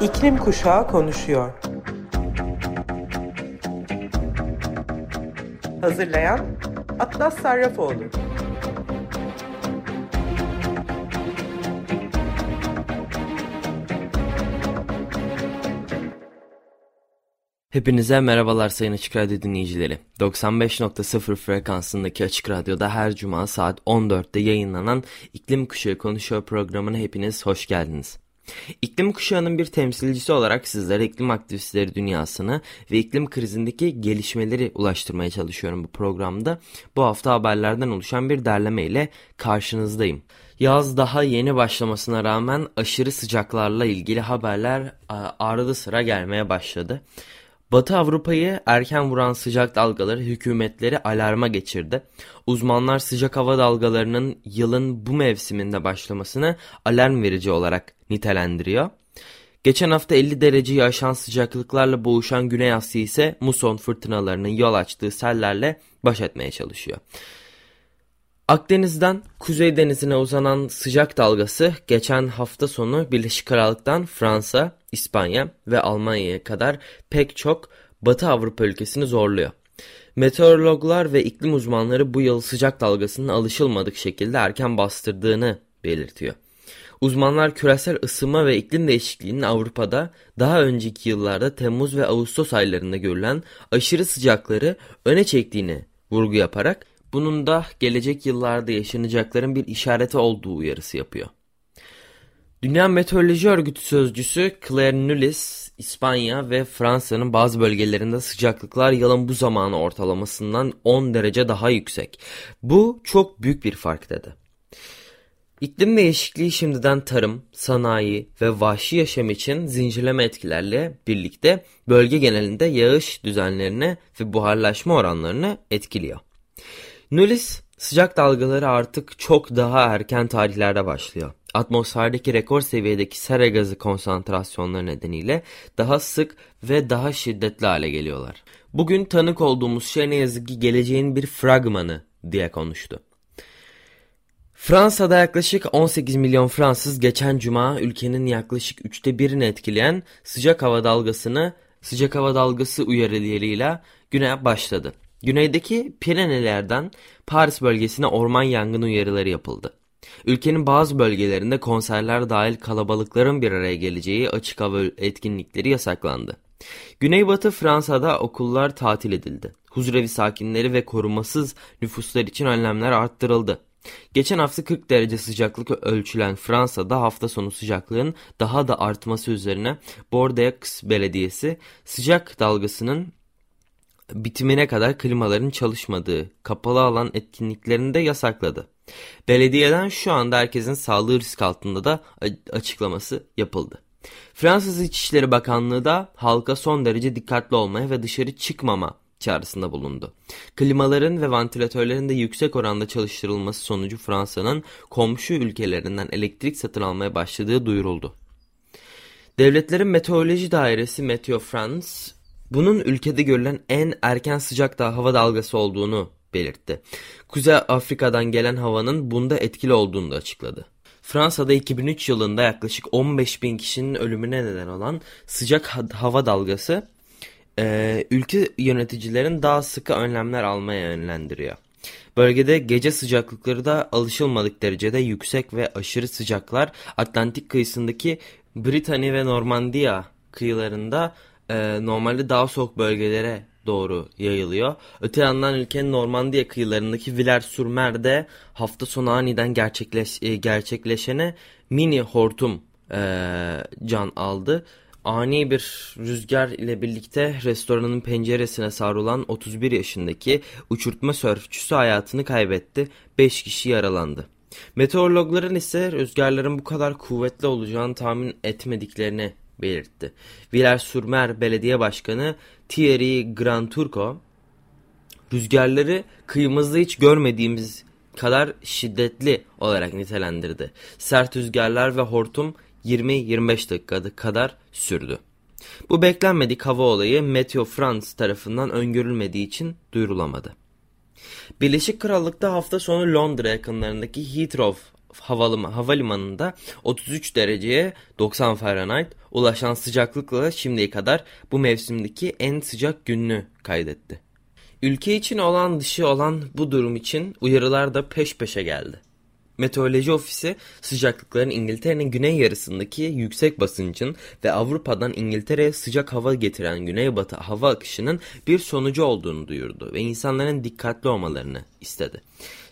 İklim Kuşağı konuşuyor. Hazırlayan Atlas Sarrafoğlu. Hepinize merhabalar Sayın Açık Radyo dinleyicileri. 95.0 frekansındaki Açık Radyo'da her cuma saat 14'te yayınlanan İklim Kuşağı Konuşuyor programına hepiniz hoş geldiniz. İklim kuşağının bir temsilcisi olarak sizlere iklim aktivistleri dünyasını ve iklim krizindeki gelişmeleri ulaştırmaya çalışıyorum bu programda. Bu hafta haberlerden oluşan bir derleme ile karşınızdayım. Yaz daha yeni başlamasına rağmen aşırı sıcaklarla ilgili haberler arada sıra gelmeye başladı. Batı Avrupa'yı erken vuran sıcak dalgaları hükümetleri alarma geçirdi. Uzmanlar sıcak hava dalgalarının yılın bu mevsiminde başlamasını alarm verici olarak nitelendiriyor. Geçen hafta 50 dereceyi aşan sıcaklıklarla boğuşan Güney Asya ise muson fırtınalarının yol açtığı sellerle baş etmeye çalışıyor. Akdeniz'den Kuzey Denizi'ne uzanan sıcak dalgası geçen hafta sonu Birleşik Krallık'tan Fransa, İspanya ve Almanya'ya kadar pek çok Batı Avrupa ülkesini zorluyor. Meteorologlar ve iklim uzmanları bu yıl sıcak dalgasının alışılmadık şekilde erken bastırdığını belirtiyor. Uzmanlar küresel ısınma ve iklim değişikliğinin Avrupa'da daha önceki yıllarda Temmuz ve Ağustos aylarında görülen aşırı sıcakları öne çektiğini vurgu yaparak bunun da gelecek yıllarda yaşanacakların bir işareti olduğu uyarısı yapıyor. Dünya Meteoroloji Örgütü sözcüsü Claire Nulis, İspanya ve Fransa'nın bazı bölgelerinde sıcaklıklar yılın bu zamanı ortalamasından 10 derece daha yüksek. Bu çok büyük bir fark dedi. İklim değişikliği şimdiden tarım, sanayi ve vahşi yaşam için zincirleme etkilerle birlikte bölge genelinde yağış düzenlerini ve buharlaşma oranlarını etkiliyor. Nulis sıcak dalgaları artık çok daha erken tarihlerde başlıyor. Atmosferdeki rekor seviyedeki sera gazı konsantrasyonları nedeniyle daha sık ve daha şiddetli hale geliyorlar. Bugün tanık olduğumuz şey ne yazık ki geleceğin bir fragmanı diye konuştu. Fransa'da yaklaşık 18 milyon Fransız geçen cuma ülkenin yaklaşık üçte birini etkileyen sıcak hava dalgasını sıcak hava dalgası uyarılarıyla güne başladı. Güneydeki Pirenelerden Paris bölgesine orman yangını uyarıları yapıldı. Ülkenin bazı bölgelerinde konserler dahil kalabalıkların bir araya geleceği açık hava etkinlikleri yasaklandı. Güneybatı Fransa'da okullar tatil edildi. Huzurevi sakinleri ve korumasız nüfuslar için önlemler arttırıldı. Geçen hafta 40 derece sıcaklık ölçülen Fransa'da hafta sonu sıcaklığın daha da artması üzerine Bordeaux Belediyesi sıcak dalgasının bitimine kadar klimaların çalışmadığı kapalı alan etkinliklerini de yasakladı. Belediyeden şu anda herkesin sağlığı risk altında da açıklaması yapıldı. Fransız İçişleri Bakanlığı da halka son derece dikkatli olmaya ve dışarı çıkmama çağrısında bulundu. Klimaların ve vantilatörlerin de yüksek oranda çalıştırılması sonucu Fransa'nın komşu ülkelerinden elektrik satın almaya başladığı duyuruldu. Devletlerin Meteoroloji Dairesi Meteo France bunun ülkede görülen en erken sıcak da hava dalgası olduğunu belirtti. Kuzey Afrika'dan gelen havanın bunda etkili olduğunu da açıkladı. Fransa'da 2003 yılında yaklaşık 15 bin kişinin ölümüne neden olan sıcak hava dalgası e, ülke yöneticilerin daha sıkı önlemler almaya yönlendiriyor. Bölgede gece sıcaklıkları da alışılmadık derecede yüksek ve aşırı sıcaklar Atlantik kıyısındaki Britanya ve Normandiya kıyılarında e, normalde daha soğuk bölgelere doğru yayılıyor. Öte yandan ülkenin Normandiya kıyılarındaki Villers-sur-Mer'de hafta sonu aniden gerçekleş, e, gerçekleşene mini hortum e, can aldı. Ani bir rüzgar ile birlikte restoranın penceresine sarılan 31 yaşındaki uçurtma sörfçüsü hayatını kaybetti. 5 kişi yaralandı. Meteorologların ise rüzgarların bu kadar kuvvetli olacağını tahmin etmediklerini belirtti. Villers-sur-Mer Belediye Başkanı Thierry Granturco, rüzgarları kıyımızda hiç görmediğimiz kadar şiddetli olarak nitelendirdi. Sert rüzgarlar ve hortum 20-25 dakika kadar sürdü. Bu beklenmedik hava olayı Meteo France tarafından öngörülmediği için duyurulamadı. Birleşik Krallık'ta hafta sonu Londra yakınlarındaki Heathrow havalimanında 33 dereceye 90 Fahrenheit, ulaşan sıcaklıkla şimdiye kadar bu mevsimdeki en sıcak gününü kaydetti. Ülke için olan dışı olan bu durum için uyarılar da peş peşe geldi. Meteoroloji Ofisi sıcaklıkların İngiltere'nin güney yarısındaki yüksek basıncın ve Avrupa'dan İngiltere'ye sıcak hava getiren güneybatı hava akışının bir sonucu olduğunu duyurdu ve insanların dikkatli olmalarını istedi.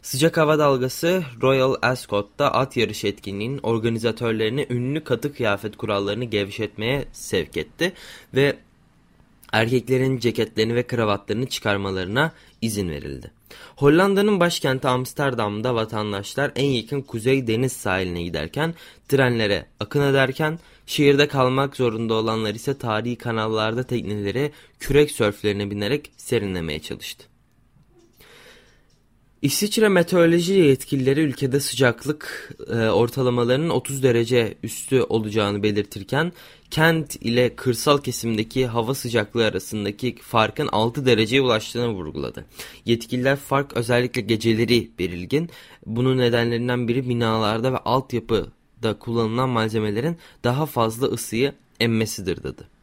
Sıcak hava dalgası Royal Ascot'ta at yarışı etkinliğinin organizatörlerini ünlü katı kıyafet kurallarını gevşetmeye sevk etti ve erkeklerin ceketlerini ve kravatlarını çıkarmalarına izin verildi. Hollanda'nın başkenti Amsterdam'da vatandaşlar en yakın kuzey deniz sahiline giderken trenlere akın ederken şehirde kalmak zorunda olanlar ise tarihi kanallarda tekneleri kürek sörflerine binerek serinlemeye çalıştı. İsviçre meteoroloji yetkilileri ülkede sıcaklık e, ortalamalarının 30 derece üstü olacağını belirtirken kent ile kırsal kesimdeki hava sıcaklığı arasındaki farkın 6 dereceye ulaştığını vurguladı. Yetkililer fark özellikle geceleri belirgin. Bunun nedenlerinden biri binalarda ve altyapıda kullanılan malzemelerin daha fazla ısıyı emmesidir dedi.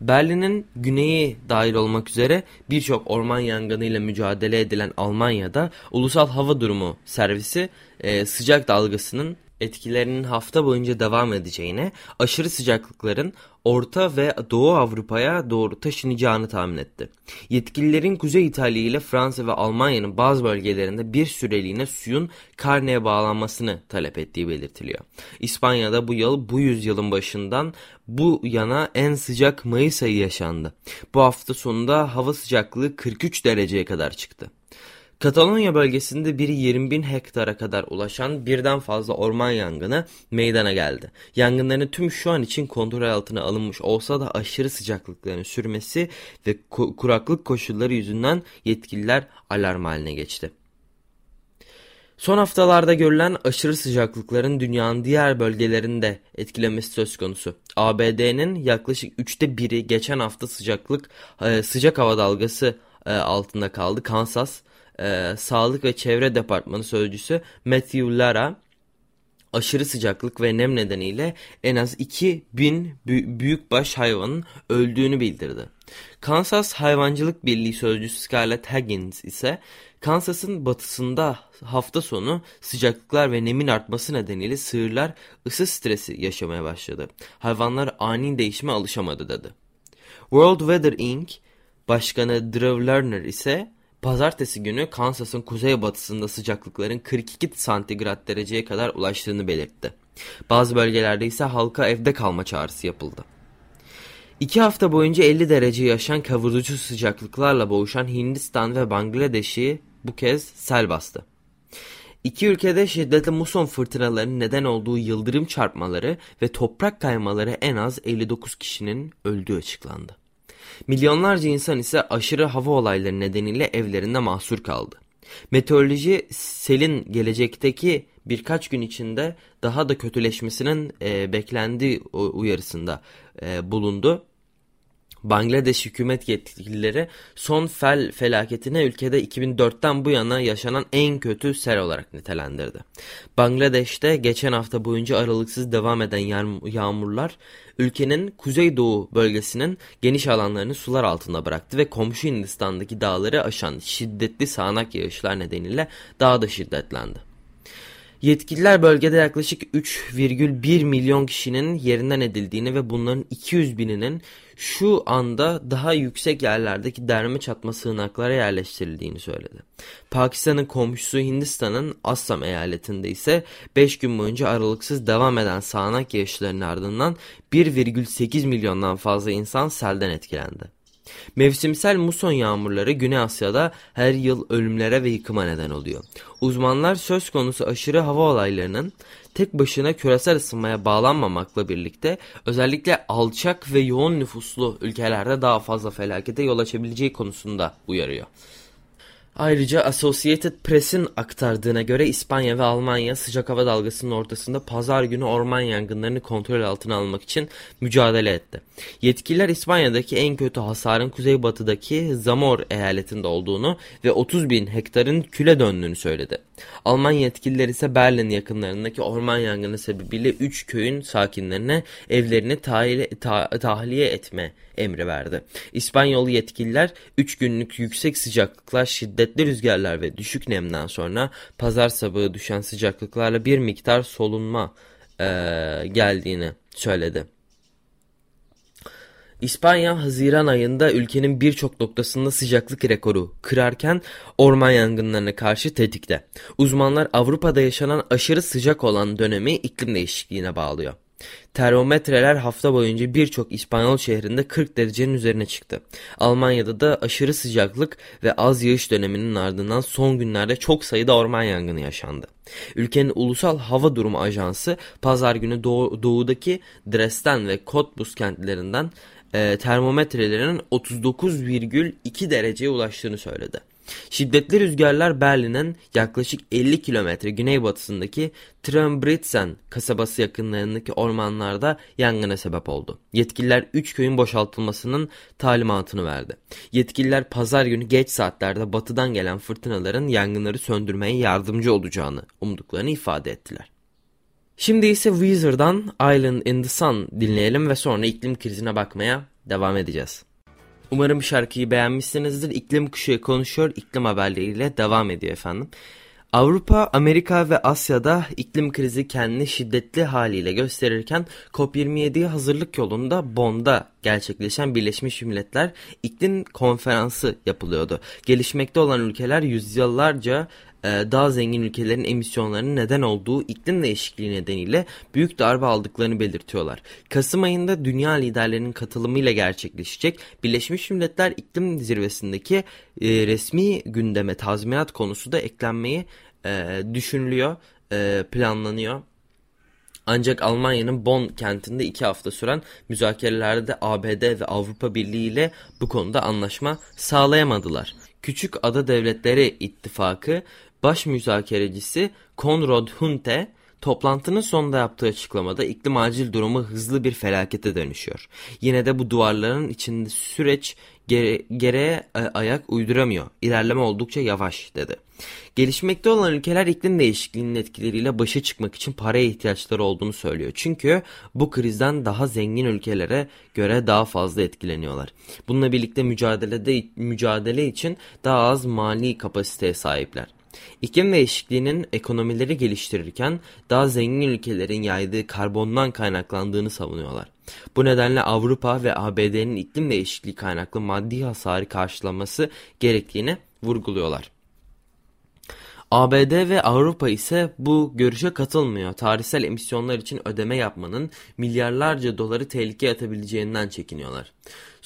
Berlin'in güneyi dahil olmak üzere birçok orman yangınıyla mücadele edilen Almanya'da Ulusal Hava Durumu Servisi e, sıcak dalgasının etkilerinin hafta boyunca devam edeceğine, aşırı sıcaklıkların Orta ve Doğu Avrupa'ya doğru taşınacağını tahmin etti. Yetkililerin Kuzey İtalya ile Fransa ve Almanya'nın bazı bölgelerinde bir süreliğine suyun karneye bağlanmasını talep ettiği belirtiliyor. İspanya'da bu yıl bu yüzyılın başından bu yana en sıcak Mayıs ayı yaşandı. Bu hafta sonunda hava sıcaklığı 43 dereceye kadar çıktı. Katalonya bölgesinde bir 20 bin hektara kadar ulaşan birden fazla orman yangını meydana geldi. Yangınların tüm şu an için kontrol altına alınmış olsa da aşırı sıcaklıkların sürmesi ve kuraklık koşulları yüzünden yetkililer alarm haline geçti. Son haftalarda görülen aşırı sıcaklıkların dünyanın diğer bölgelerinde etkilemesi söz konusu. ABD'nin yaklaşık üçte biri geçen hafta sıcaklık e, sıcak hava dalgası e, altında kaldı. Kansas, e, Sağlık ve Çevre Departmanı Sözcüsü Matthew Lara aşırı sıcaklık ve nem nedeniyle en az 2000 büyükbaş hayvanın öldüğünü bildirdi. Kansas Hayvancılık Birliği Sözcüsü Scarlett Higgins ise Kansas'ın batısında hafta sonu sıcaklıklar ve nemin artması nedeniyle sığırlar ısı stresi yaşamaya başladı. Hayvanlar ani değişime alışamadı dedi. World Weather Inc. Başkanı Drew Lerner ise Pazartesi günü Kansas'ın kuzeybatısında sıcaklıkların 42 santigrat dereceye kadar ulaştığını belirtti. Bazı bölgelerde ise halka evde kalma çağrısı yapıldı. İki hafta boyunca 50 derece yaşayan kavurucu sıcaklıklarla boğuşan Hindistan ve Bangladeş'i bu kez sel bastı. İki ülkede şiddetli muson fırtınalarının neden olduğu yıldırım çarpmaları ve toprak kaymaları en az 59 kişinin öldüğü açıklandı. Milyonlarca insan ise aşırı hava olayları nedeniyle evlerinde mahsur kaldı. Meteoroloji selin gelecekteki birkaç gün içinde daha da kötüleşmesinin e, beklendiği uyarısında e, bulundu. Bangladeş hükümet yetkilileri son fel felaketine ülkede 2004'ten bu yana yaşanan en kötü sel olarak nitelendirdi. Bangladeş'te geçen hafta boyunca aralıksız devam eden yağmurlar ülkenin kuzeydoğu bölgesinin geniş alanlarını sular altında bıraktı ve komşu Hindistan'daki dağları aşan şiddetli sağanak yağışlar nedeniyle daha da şiddetlendi. Yetkililer bölgede yaklaşık 3,1 milyon kişinin yerinden edildiğini ve bunların 200 bininin şu anda daha yüksek yerlerdeki derme çatma sığınaklara yerleştirildiğini söyledi. Pakistan'ın komşusu Hindistan'ın Assam eyaletinde ise 5 gün boyunca aralıksız devam eden sağanak yağışların ardından 1,8 milyondan fazla insan selden etkilendi. Mevsimsel muson yağmurları Güney Asya'da her yıl ölümlere ve yıkıma neden oluyor. Uzmanlar söz konusu aşırı hava olaylarının tek başına küresel ısınmaya bağlanmamakla birlikte özellikle alçak ve yoğun nüfuslu ülkelerde daha fazla felakete yol açabileceği konusunda uyarıyor. Ayrıca Associated Press'in aktardığına göre İspanya ve Almanya sıcak hava dalgasının ortasında pazar günü orman yangınlarını kontrol altına almak için mücadele etti. Yetkililer İspanya'daki en kötü hasarın kuzeybatıdaki Zamor eyaletinde olduğunu ve 30 bin hektarın küle döndüğünü söyledi. Alman yetkililer ise Berlin yakınlarındaki orman yangını sebebiyle 3 köyün sakinlerine evlerini tahliye, ta, tahliye etme emri verdi. İspanyol yetkililer 3 günlük yüksek sıcaklıklar, şiddetli rüzgarlar ve düşük nemden sonra pazar sabahı düşen sıcaklıklarla bir miktar solunma e, geldiğini söyledi. İspanya Haziran ayında ülkenin birçok noktasında sıcaklık rekoru kırarken orman yangınlarına karşı tetikte. Uzmanlar Avrupa'da yaşanan aşırı sıcak olan dönemi iklim değişikliğine bağlıyor. Termometreler hafta boyunca birçok İspanyol şehrinde 40 derecenin üzerine çıktı. Almanya'da da aşırı sıcaklık ve az yağış döneminin ardından son günlerde çok sayıda orman yangını yaşandı. Ülkenin Ulusal Hava Durumu Ajansı pazar günü doğu, doğudaki Dresden ve Cottbus kentlerinden e, termometrelerin 39,2 dereceye ulaştığını söyledi. Şiddetli rüzgarlar Berlin'in yaklaşık 50 kilometre güneybatısındaki Trembritzen kasabası yakınlarındaki ormanlarda yangına sebep oldu. Yetkililer 3 köyün boşaltılmasının talimatını verdi. Yetkililer pazar günü geç saatlerde batıdan gelen fırtınaların yangınları söndürmeye yardımcı olacağını umduklarını ifade ettiler. Şimdi ise Weezer'dan Island in the Sun dinleyelim ve sonra iklim krizine bakmaya devam edeceğiz. Umarım şarkıyı beğenmişsinizdir. İklim kuşağı konuşuyor, iklim haberleriyle devam ediyor efendim. Avrupa, Amerika ve Asya'da iklim krizi kendini şiddetli haliyle gösterirken COP27'ye hazırlık yolunda Bonn'da gerçekleşen Birleşmiş Milletler İklim Konferansı yapılıyordu. Gelişmekte olan ülkeler yüzyıllarca daha zengin ülkelerin emisyonlarının neden olduğu iklim değişikliği nedeniyle büyük darbe aldıklarını belirtiyorlar. Kasım ayında dünya liderlerinin katılımıyla gerçekleşecek Birleşmiş Milletler İklim Zirvesi'ndeki e, resmi gündeme tazminat konusu da eklenmeyi e, düşünülüyor, planlanıyor. Ancak Almanya'nın Bonn kentinde iki hafta süren müzakerelerde ABD ve Avrupa Birliği ile bu konuda anlaşma sağlayamadılar. Küçük Ada Devletleri İttifakı baş müzakerecisi Konrad Hunte toplantının sonunda yaptığı açıklamada iklim acil durumu hızlı bir felakete dönüşüyor. Yine de bu duvarların içinde süreç gere gereğe e, ayak uyduramıyor. İlerleme oldukça yavaş dedi. Gelişmekte olan ülkeler iklim değişikliğinin etkileriyle başa çıkmak için paraya ihtiyaçları olduğunu söylüyor. Çünkü bu krizden daha zengin ülkelere göre daha fazla etkileniyorlar. Bununla birlikte mücadelede mücadele için daha az mali kapasiteye sahipler. İklim değişikliğinin ekonomileri geliştirirken daha zengin ülkelerin yaydığı karbondan kaynaklandığını savunuyorlar. Bu nedenle Avrupa ve ABD'nin iklim değişikliği kaynaklı maddi hasarı karşılaması gerektiğini vurguluyorlar. ABD ve Avrupa ise bu görüşe katılmıyor. Tarihsel emisyonlar için ödeme yapmanın milyarlarca doları tehlikeye atabileceğinden çekiniyorlar.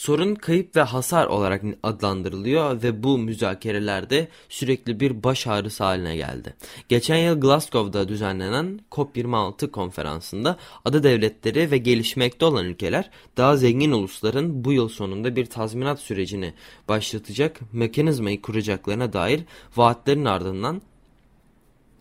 Sorun kayıp ve hasar olarak adlandırılıyor ve bu müzakerelerde sürekli bir baş ağrısı haline geldi. Geçen yıl Glasgow'da düzenlenen COP26 konferansında ada devletleri ve gelişmekte olan ülkeler daha zengin ulusların bu yıl sonunda bir tazminat sürecini başlatacak mekanizmayı kuracaklarına dair vaatlerin ardından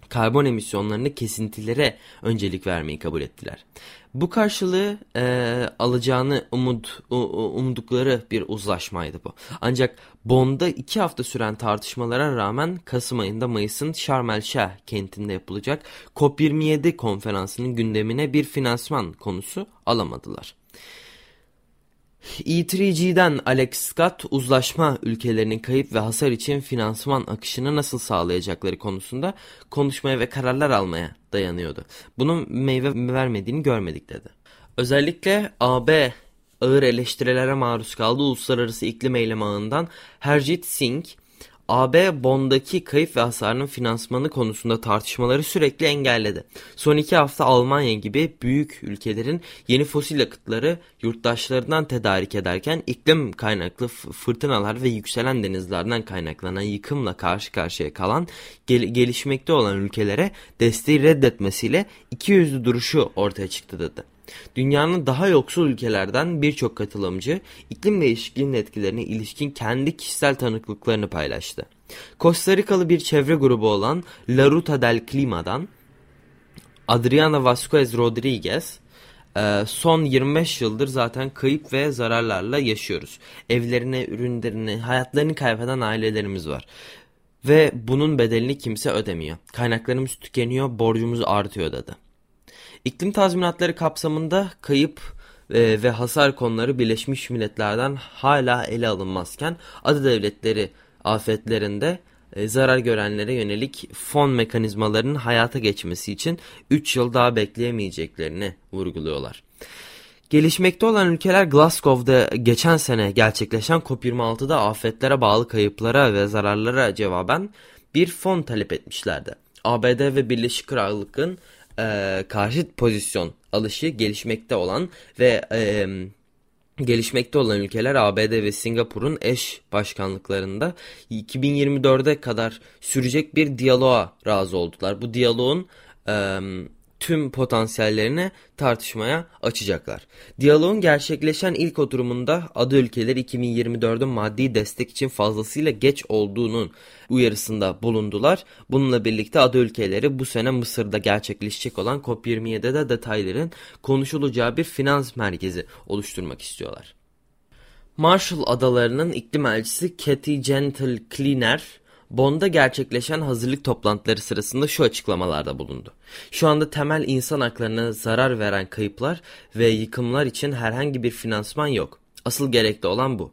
karbon emisyonlarını kesintilere öncelik vermeyi kabul ettiler. Bu karşılığı e, alacağını umut, umdukları bir uzlaşmaydı bu. Ancak Bond'da iki hafta süren tartışmalara rağmen Kasım ayında Mayıs'ın Sheikh kentinde yapılacak COP27 konferansının gündemine bir finansman konusu alamadılar. E3G'den Alex Scott uzlaşma ülkelerinin kayıp ve hasar için finansman akışını nasıl sağlayacakları konusunda konuşmaya ve kararlar almaya dayanıyordu. Bunun meyve vermediğini görmedik dedi. Özellikle AB ağır eleştirilere maruz kaldı uluslararası iklim eylem ağından Herjit Singh AB Bond'daki kayıp ve hasarının finansmanı konusunda tartışmaları sürekli engelledi. Son iki hafta Almanya gibi büyük ülkelerin yeni fosil yakıtları yurttaşlarından tedarik ederken iklim kaynaklı fırtınalar ve yükselen denizlerden kaynaklanan yıkımla karşı karşıya kalan gel gelişmekte olan ülkelere desteği reddetmesiyle iki yüzlü duruşu ortaya çıktı dedi. Dünyanın daha yoksul ülkelerden birçok katılımcı iklim değişikliğinin etkilerine ilişkin kendi kişisel tanıklıklarını paylaştı. Costa Rikalı bir çevre grubu olan La Ruta del Clima'dan Adriana Vasquez Rodriguez e, son 25 yıldır zaten kayıp ve zararlarla yaşıyoruz. Evlerini, ürünlerini, hayatlarını kaybeden ailelerimiz var. Ve bunun bedelini kimse ödemiyor. Kaynaklarımız tükeniyor, borcumuz artıyor dedi. İklim tazminatları kapsamında kayıp e, ve hasar konuları Birleşmiş Milletler'den hala ele alınmazken adı devletleri afetlerinde e, zarar görenlere yönelik fon mekanizmalarının hayata geçmesi için 3 yıl daha bekleyemeyeceklerini vurguluyorlar. Gelişmekte olan ülkeler Glasgow'da geçen sene gerçekleşen COP26'da afetlere bağlı kayıplara ve zararlara cevaben bir fon talep etmişlerdi. ABD ve Birleşik Krallık'ın e, karşıt pozisyon alışı gelişmekte olan ve e, gelişmekte olan ülkeler ABD ve Singapur'un eş başkanlıklarında 2024'e kadar sürecek bir diyaloğa razı oldular. Bu diyaloğun e, tüm potansiyellerini tartışmaya açacaklar. Diyaloğun gerçekleşen ilk oturumunda adı ülkeler 2024'ün maddi destek için fazlasıyla geç olduğunun uyarısında bulundular. Bununla birlikte adı ülkeleri bu sene Mısır'da gerçekleşecek olan COP27'de detayların konuşulacağı bir finans merkezi oluşturmak istiyorlar. Marshall Adaları'nın iklim elçisi Cathy Gentle Cleaner Bond'da gerçekleşen hazırlık toplantıları sırasında şu açıklamalarda bulundu. Şu anda temel insan haklarına zarar veren kayıplar ve yıkımlar için herhangi bir finansman yok. Asıl gerekli olan bu.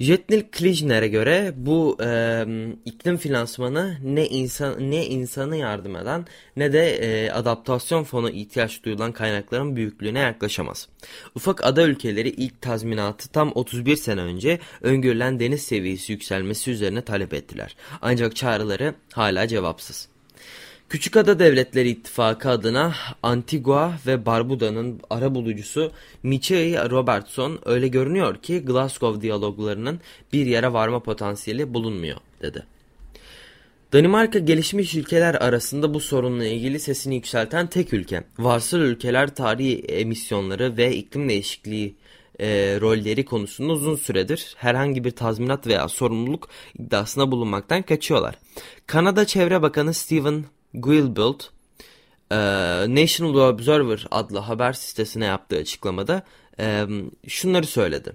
Jetnil Klijner'e göre bu e, iklim finansmanı ne insan ne insanı yardım eden ne de e, adaptasyon fonu ihtiyaç duyulan kaynakların büyüklüğüne yaklaşamaz. Ufak ada ülkeleri ilk tazminatı tam 31 sene önce öngörülen deniz seviyesi yükselmesi üzerine talep ettiler. Ancak çağrıları hala cevapsız. Küçükada Devletleri İttifakı adına Antigua ve Barbuda'nın arabulucusu Michel Robertson öyle görünüyor ki Glasgow diyaloglarının bir yere varma potansiyeli bulunmuyor dedi. Danimarka gelişmiş ülkeler arasında bu sorunla ilgili sesini yükselten tek ülke. Varsıl ülkeler tarihi emisyonları ve iklim değişikliği e, rolleri konusunda uzun süredir herhangi bir tazminat veya sorumluluk iddiasına bulunmaktan kaçıyorlar. Kanada Çevre Bakanı Stephen Guilbeault e, National Observer adlı haber sitesine yaptığı açıklamada e, şunları söyledi.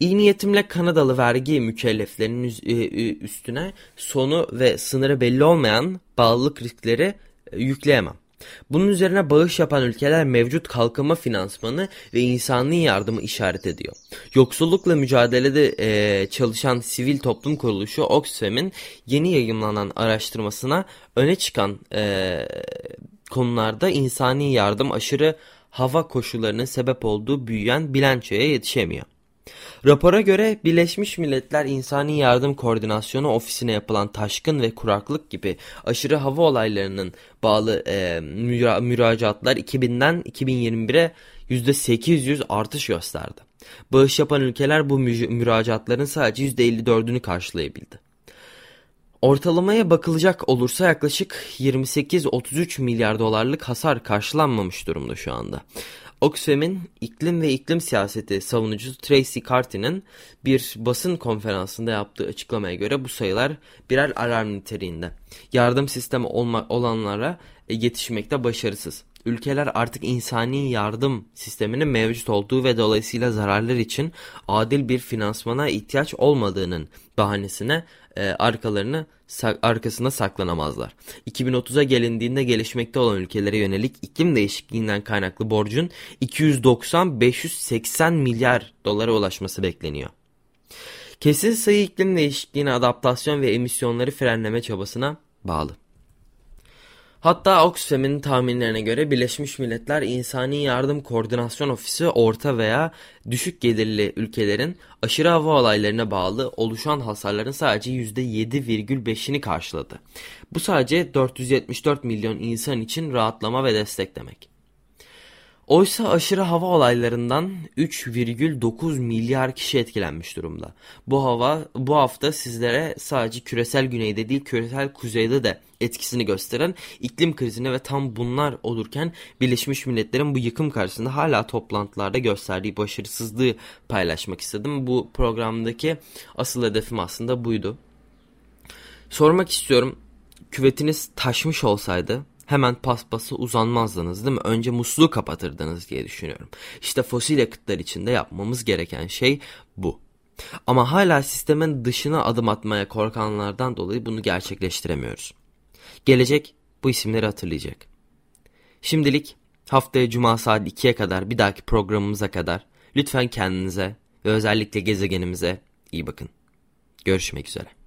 İyi niyetimle Kanadalı vergi mükelleflerinin e, üstüne sonu ve sınırı belli olmayan bağlılık riskleri yükleyemem. Bunun üzerine bağış yapan ülkeler mevcut kalkınma finansmanı ve insani yardımı işaret ediyor. Yoksullukla mücadelede e, çalışan sivil toplum kuruluşu Oxfam'in yeni yayınlanan araştırmasına öne çıkan e, konularda insani yardım aşırı hava koşullarının sebep olduğu büyüyen bilançoya yetişemiyor. Rapora göre Birleşmiş Milletler İnsani Yardım Koordinasyonu Ofisi'ne yapılan taşkın ve kuraklık gibi aşırı hava olaylarının bağlı e, müra müracaatlar 2000'den 2021'e %800 artış gösterdi. Bağış yapan ülkeler bu mü müracaatların sadece %54'ünü karşılayabildi. Ortalamaya bakılacak olursa yaklaşık 28-33 milyar dolarlık hasar karşılanmamış durumda şu anda. Oxfam'in iklim ve iklim siyaseti savunucusu Tracy Carty'nin bir basın konferansında yaptığı açıklamaya göre bu sayılar birer alarm niteliğinde. Yardım sistemi olma, olanlara yetişmekte başarısız. Ülkeler artık insani yardım sisteminin mevcut olduğu ve dolayısıyla zararlar için adil bir finansmana ihtiyaç olmadığının bahanesine e, arkalarını arkasında saklanamazlar. 2030'a gelindiğinde gelişmekte olan ülkelere yönelik iklim değişikliğinden kaynaklı borcun 290-580 milyar dolara ulaşması bekleniyor. Kesin sayı iklim değişikliğine adaptasyon ve emisyonları frenleme çabasına bağlı. Hatta Oxfam'in tahminlerine göre Birleşmiş Milletler İnsani Yardım Koordinasyon Ofisi orta veya düşük gelirli ülkelerin aşırı hava olaylarına bağlı oluşan hasarların sadece %7,5'ini karşıladı. Bu sadece 474 milyon insan için rahatlama ve destek demek. Oysa aşırı hava olaylarından 3,9 milyar kişi etkilenmiş durumda. Bu hava bu hafta sizlere sadece küresel güneyde değil küresel kuzeyde de etkisini gösteren iklim krizini ve tam bunlar olurken Birleşmiş Milletler'in bu yıkım karşısında hala toplantılarda gösterdiği başarısızlığı paylaşmak istedim. Bu programdaki asıl hedefim aslında buydu. Sormak istiyorum. Küvetiniz taşmış olsaydı hemen paspası uzanmazdınız değil mi? Önce musluğu kapatırdınız diye düşünüyorum. İşte fosil yakıtlar içinde yapmamız gereken şey bu. Ama hala sistemin dışına adım atmaya korkanlardan dolayı bunu gerçekleştiremiyoruz. Gelecek bu isimleri hatırlayacak. Şimdilik haftaya cuma saat 2'ye kadar bir dahaki programımıza kadar lütfen kendinize ve özellikle gezegenimize iyi bakın. Görüşmek üzere.